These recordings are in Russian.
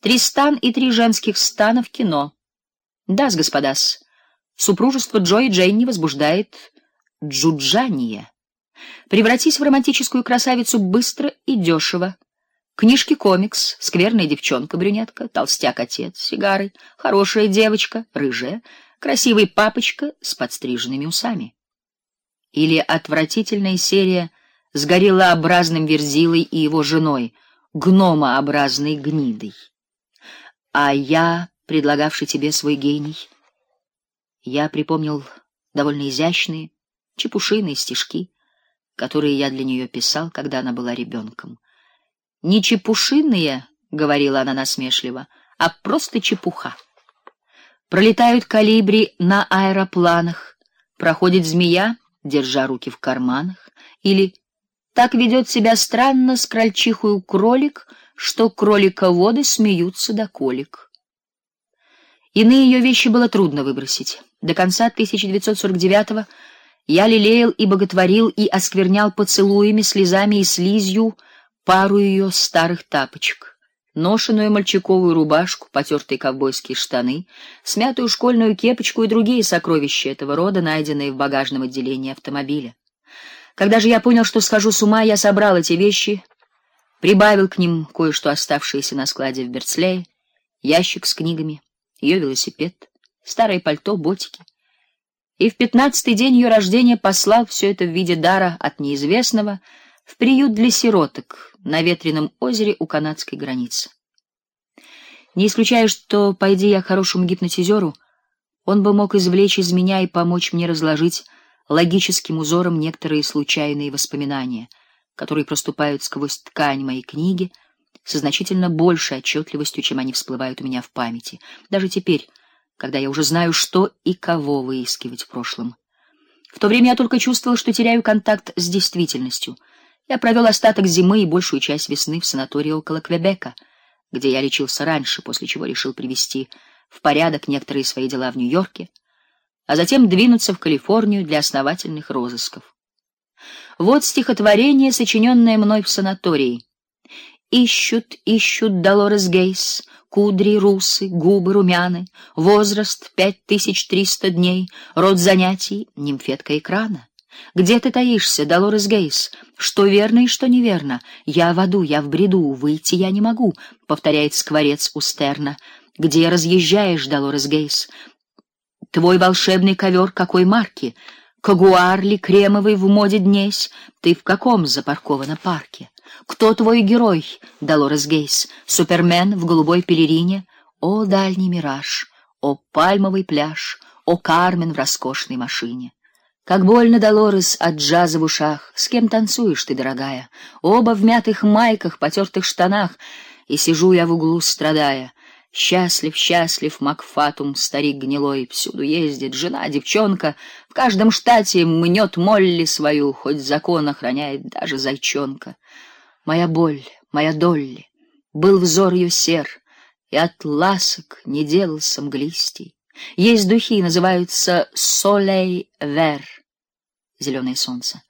Тристан и три женских стана в кино. Да, господас. Супружество Джо и Джейн не возбуждает джуджание. Превратись в романтическую красавицу быстро и дешево. Книжки комикс, скверная девчонка-брюнетка, толстяк-отец, сигары, хорошая девочка, рыжая, красивый папочка с подстриженными усами. Или отвратительная серия с гориллообразным верзилой и его женой, гномообразной гнидой. А я, предлагавший тебе свой гений, я припомнил довольно изящные, чепушиные стишки, которые я для нее писал, когда она была ребенком. Не чепушиные, говорила она насмешливо, а просто чепуха. Пролетают калибри на аэропланах, проходит змея, держа руки в карманах, или так ведет себя странно с крольчихою кролик, что кролиководы смеются до колик. Иные ее вещи было трудно выбросить. До конца 1949-го я лелеял и боготворил и осквернял поцелуями, слезами и слизью пару ее старых тапочек, ношеную мальчиковую рубашку, потертые ковбойские штаны, смятую школьную кепочку и другие сокровища этого рода, найденные в багажном отделении автомобиля. Когда же я понял, что схожу с ума, я собрал эти вещи, прибавил к ним кое-что оставшееся на складе в Берцлее, ящик с книгами, ее велосипед, старое пальто, ботики. И в пятнадцатый день ее рождения послал все это в виде дара от неизвестного в приют для сироток на ветреном озере у канадской границы. Не исключаю, что пойди я хорошему гипнотизеру, он бы мог извлечь из меня и помочь мне разложить логическим узором некоторые случайные воспоминания, которые проступают сквозь ткань моей книги со значительно большей отчетливостью, чем они всплывают у меня в памяти, даже теперь, когда я уже знаю, что и кого выискивать в прошлом. В то время я только чувствовал, что теряю контакт с действительностью — я провел остаток зимы и большую часть весны в санатории около Квебека, где я лечился раньше, после чего решил привести в порядок некоторые свои дела в Нью-Йорке, а затем двинуться в Калифорнию для основательных розысков. Вот стихотворение, сочиненное мной в санатории. Ищут, ищут Долорес Гейс, кудри русы, губы румяны, возраст пять тысяч триста дней, род занятий нимфетка экрана. Где ты таишься, Долорес Гейс? Что верно и что неверно? Я в аду, я в бреду, выйти я не могу, повторяет скворец у. Где разъезжаешь, Долорес Гейс? Твой волшебный ковер какой марки? Кагуар ли кремовый в моде днесь? Ты в каком запаркована парке? Кто твой герой, Долорес Гейс? Супермен в голубой пелерине? О, дальний мираж, о, пальмовый пляж, о, Кармен в роскошной машине. Как больно, Долорес, от джаза в ушах. С кем танцуешь ты, дорогая? Оба в мятых майках, потертых штанах, и сижу я в углу, страдая. Счастлив, счастлив Макфатум, старик гнилой, всюду ездит, жена, девчонка, в каждом штате мнет Молли свою, хоть закон охраняет даже зайчонка. Моя боль, моя Долли, был взор ее сер, и от ласок не делался мглистей. Есть духи, называются солей вер, зеленое солнце.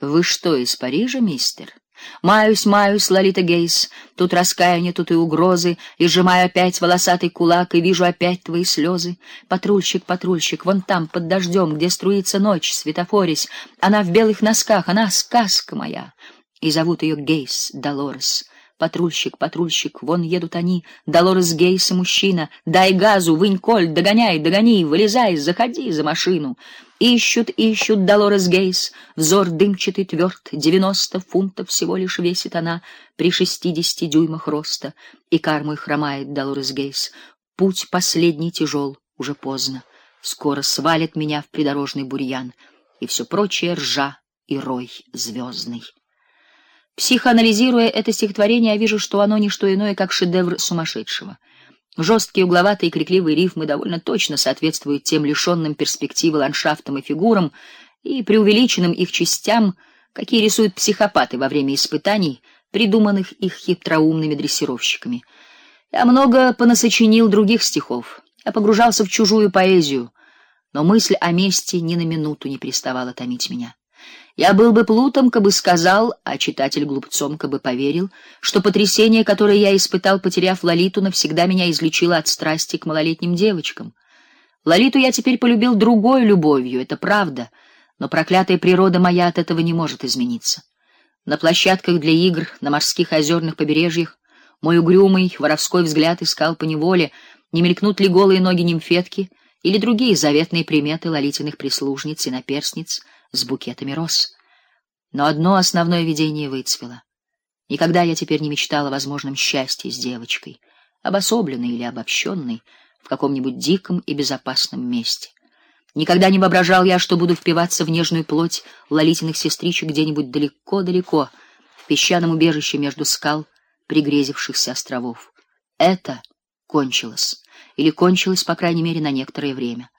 Вы что, из Парижа, мистер? Маюсь, маюсь, Лолита Гейс, тут раскаяние, тут и угрозы, и сжимаю опять волосатый кулак и вижу опять твои слезы. Патрульщик, патрульщик, вон там под дождем, где струится ночь, светофорись, она в белых носках, она сказка моя. И зовут ее Гейс Долорес. Патрульщик, патрульщик, вон едут они, Долорес Гейс и мужчина. Дай газу, вынь коль, догоняй, догони, вылезай, заходи за машину. Ищут, ищут Долорес Гейс, взор дымчатый тверд, девяносто фунтов всего лишь весит она при шестидесяти дюймах роста, и кармой хромает Долорес Гейс. Путь последний тяжел, уже поздно. Скоро свалит меня в придорожный бурьян, и все прочее ржа и рой звездный. Психоанализируя это стихотворение, я вижу, что оно не что иное, как шедевр сумасшедшего. Жесткие, угловатые, крикливые рифмы довольно точно соответствуют тем лишенным перспективы ландшафтам и фигурам и преувеличенным их частям, какие рисуют психопаты во время испытаний, придуманных их хитроумными дрессировщиками. Я много понасочинил других стихов. Я погружался в чужую поэзию, но мысль о мести ни на минуту не переставала томить меня. Я был бы плутом, кабы сказал, а читатель глупцом, кабы поверил, что потрясение, которое я испытал, потеряв Лолиту, навсегда меня излечило от страсти к малолетним девочкам. Лолиту я теперь полюбил другой любовью, это правда, но проклятая природа моя от этого не может измениться. На площадках для игр, на морских озерных побережьях мой угрюмый воровской взгляд искал по неволе, не мелькнут ли голые ноги нимфетки или другие заветные приметы лолитиных прислужниц и наперсниц с букетами роз. Но одно основное видение выцвело. Никогда я теперь не мечтал о возможном счастье с девочкой, обособленной или обобщенной в каком-нибудь диком и безопасном месте. Никогда не воображал я, что буду впиваться в нежную плоть лолитиных сестричек где-нибудь далеко-далеко, в песчаном убежище между скал пригрезившихся островов. Это кончилось, или кончилось, по крайней мере, на некоторое время.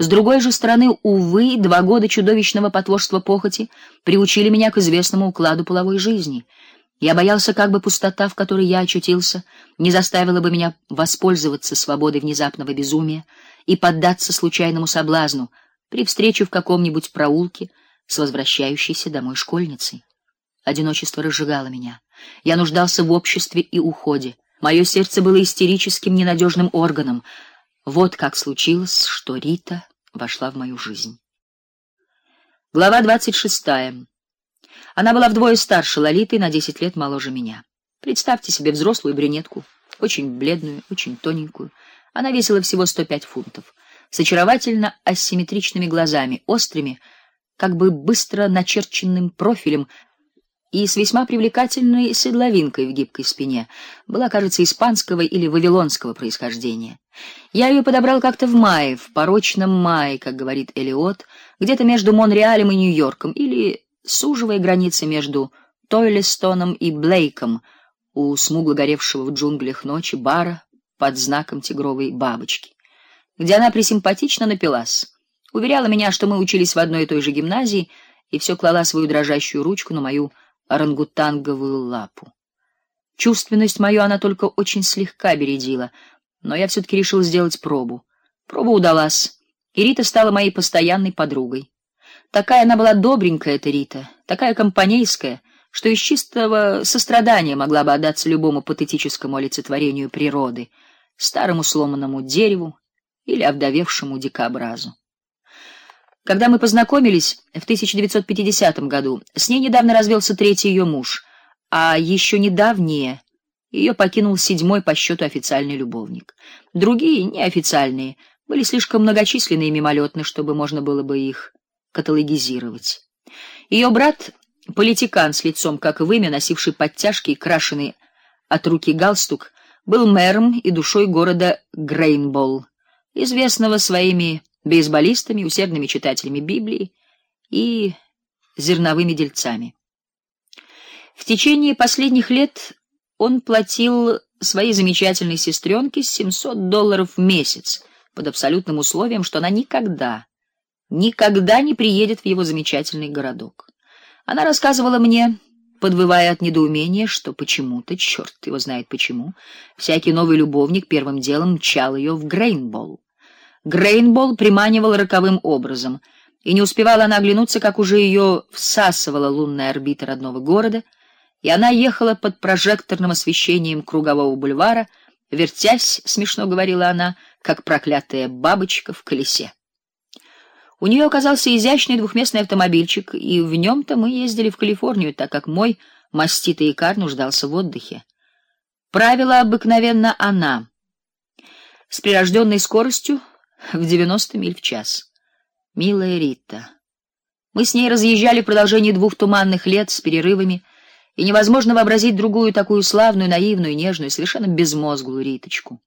С другой же стороны, увы, два года чудовищного потворства похоти приучили меня к известному укладу половой жизни. Я боялся, как бы пустота, в которой я очутился, не заставила бы меня воспользоваться свободой внезапного безумия и поддаться случайному соблазну при встрече в каком-нибудь проулке с возвращающейся домой школьницей. Одиночество разжигало меня. Я нуждался в обществе и уходе. Мое сердце было истерическим ненадежным органом. Вот как случилось, что Рита вошла в мою жизнь. Глава двадцать шестая. Она была вдвое старше Лолиты, на десять лет моложе меня. Представьте себе взрослую брюнетку, очень бледную, очень тоненькую. Она весила всего сто пять фунтов, с очаровательно асимметричными глазами, острыми, как бы быстро начерченным профилем и с весьма привлекательной седловинкой в гибкой спине. Была, кажется, испанского или вавилонского происхождения. Я ее подобрал как-то в мае, в порочном мае, как говорит Элиот, где-то между Монреалем и Нью-Йорком, или суживая границы между Тойлестоном и Блейком, у смугло горевшего в джунглях ночи бара под знаком тигровой бабочки, где она присимпатично напилась. Уверяла меня, что мы учились в одной и той же гимназии, и все клала свою дрожащую ручку на мою орангутанговую лапу. Чувственность мою она только очень слегка бередила, но я все таки решил сделать пробу. Проба удалась, и Рита стала моей постоянной подругой. Такая она была добренькая эта Рита, такая компанейская, что из чистого сострадания могла бы отдаться любому патетическому олицетворению природы, старому сломанному дереву или овдовевшему дикобразу. Когда мы познакомились в 1950 году, с ней недавно развелся третий ее муж, а еще недавнее ее покинул седьмой по счету официальный любовник. Другие, неофициальные, были слишком многочисленны и мимолетны, чтобы можно было бы их каталогизировать. Ее брат, политикан с лицом как вымя, носивший подтяжки и крашеный от руки галстук, был мэром и душой города Грейнболл, известного своими бейсболистами, усердными читателями Библии и зерновыми дельцами. В течение последних лет он платил своей замечательной сестренке 700 долларов в месяц под абсолютным условием, что она никогда, никогда не приедет в его замечательный городок. Она рассказывала мне, подвывая от недоумения, что почему-то, черт его знает почему, всякий новый любовник первым делом мчал ее в Грейнболл. Грейнбол приманивал роковым образом, и не успевала она оглянуться, как уже ее всасывала лунная орбита родного города, и она ехала под прожекторным освещением кругового бульвара, вертясь, смешно говорила она, как проклятая бабочка в колесе. У нее оказался изящный двухместный автомобильчик, и в нем то мы ездили в Калифорнию, так как мой маститый икар нуждался в отдыхе. Правила обыкновенно она с прирожденной скоростью в 90 миль в час. Милая Рита. Мы с ней разъезжали в продолжении двух туманных лет с перерывами, и невозможно вообразить другую такую славную, наивную, нежную, совершенно безмозглую Риточку.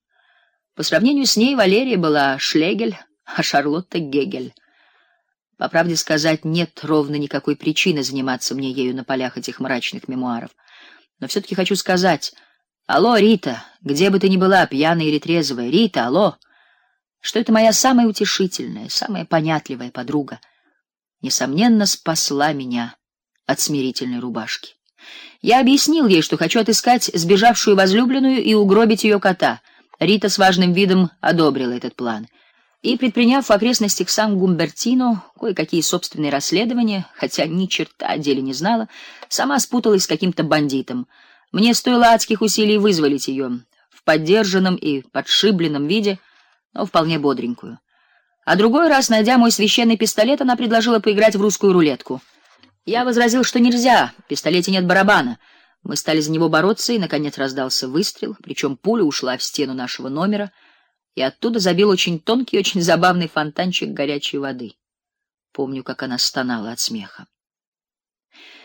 По сравнению с ней Валерия была Шлегель, а Шарлотта Гегель. По правде сказать, нет ровно никакой причины заниматься мне ею на полях этих мрачных мемуаров. Но все таки хочу сказать: "Алло, Рита, где бы ты ни была, пьяная или трезвая, Рита, алло" что это моя самая утешительная, самая понятливая подруга, несомненно спасла меня от смирительной рубашки. Я объяснил ей, что хочу отыскать сбежавшую возлюбленную и угробить ее кота. Рита с важным видом одобрила этот план. И предприняв в окрестностях Сан-Гумбертино кое-какие собственные расследования, хотя ни черта о деле не знала, сама спуталась с каким-то бандитом. Мне стоило адских усилий вызволить ее в поддержанном и подшибленном виде, но вполне бодренькую. А другой раз, найдя мой священный пистолет, она предложила поиграть в русскую рулетку. Я возразил, что нельзя, в пистолете нет барабана. Мы стали за него бороться, и наконец раздался выстрел, причем пуля ушла в стену нашего номера и оттуда забил очень тонкий, очень забавный фонтанчик горячей воды. Помню, как она стонала от смеха.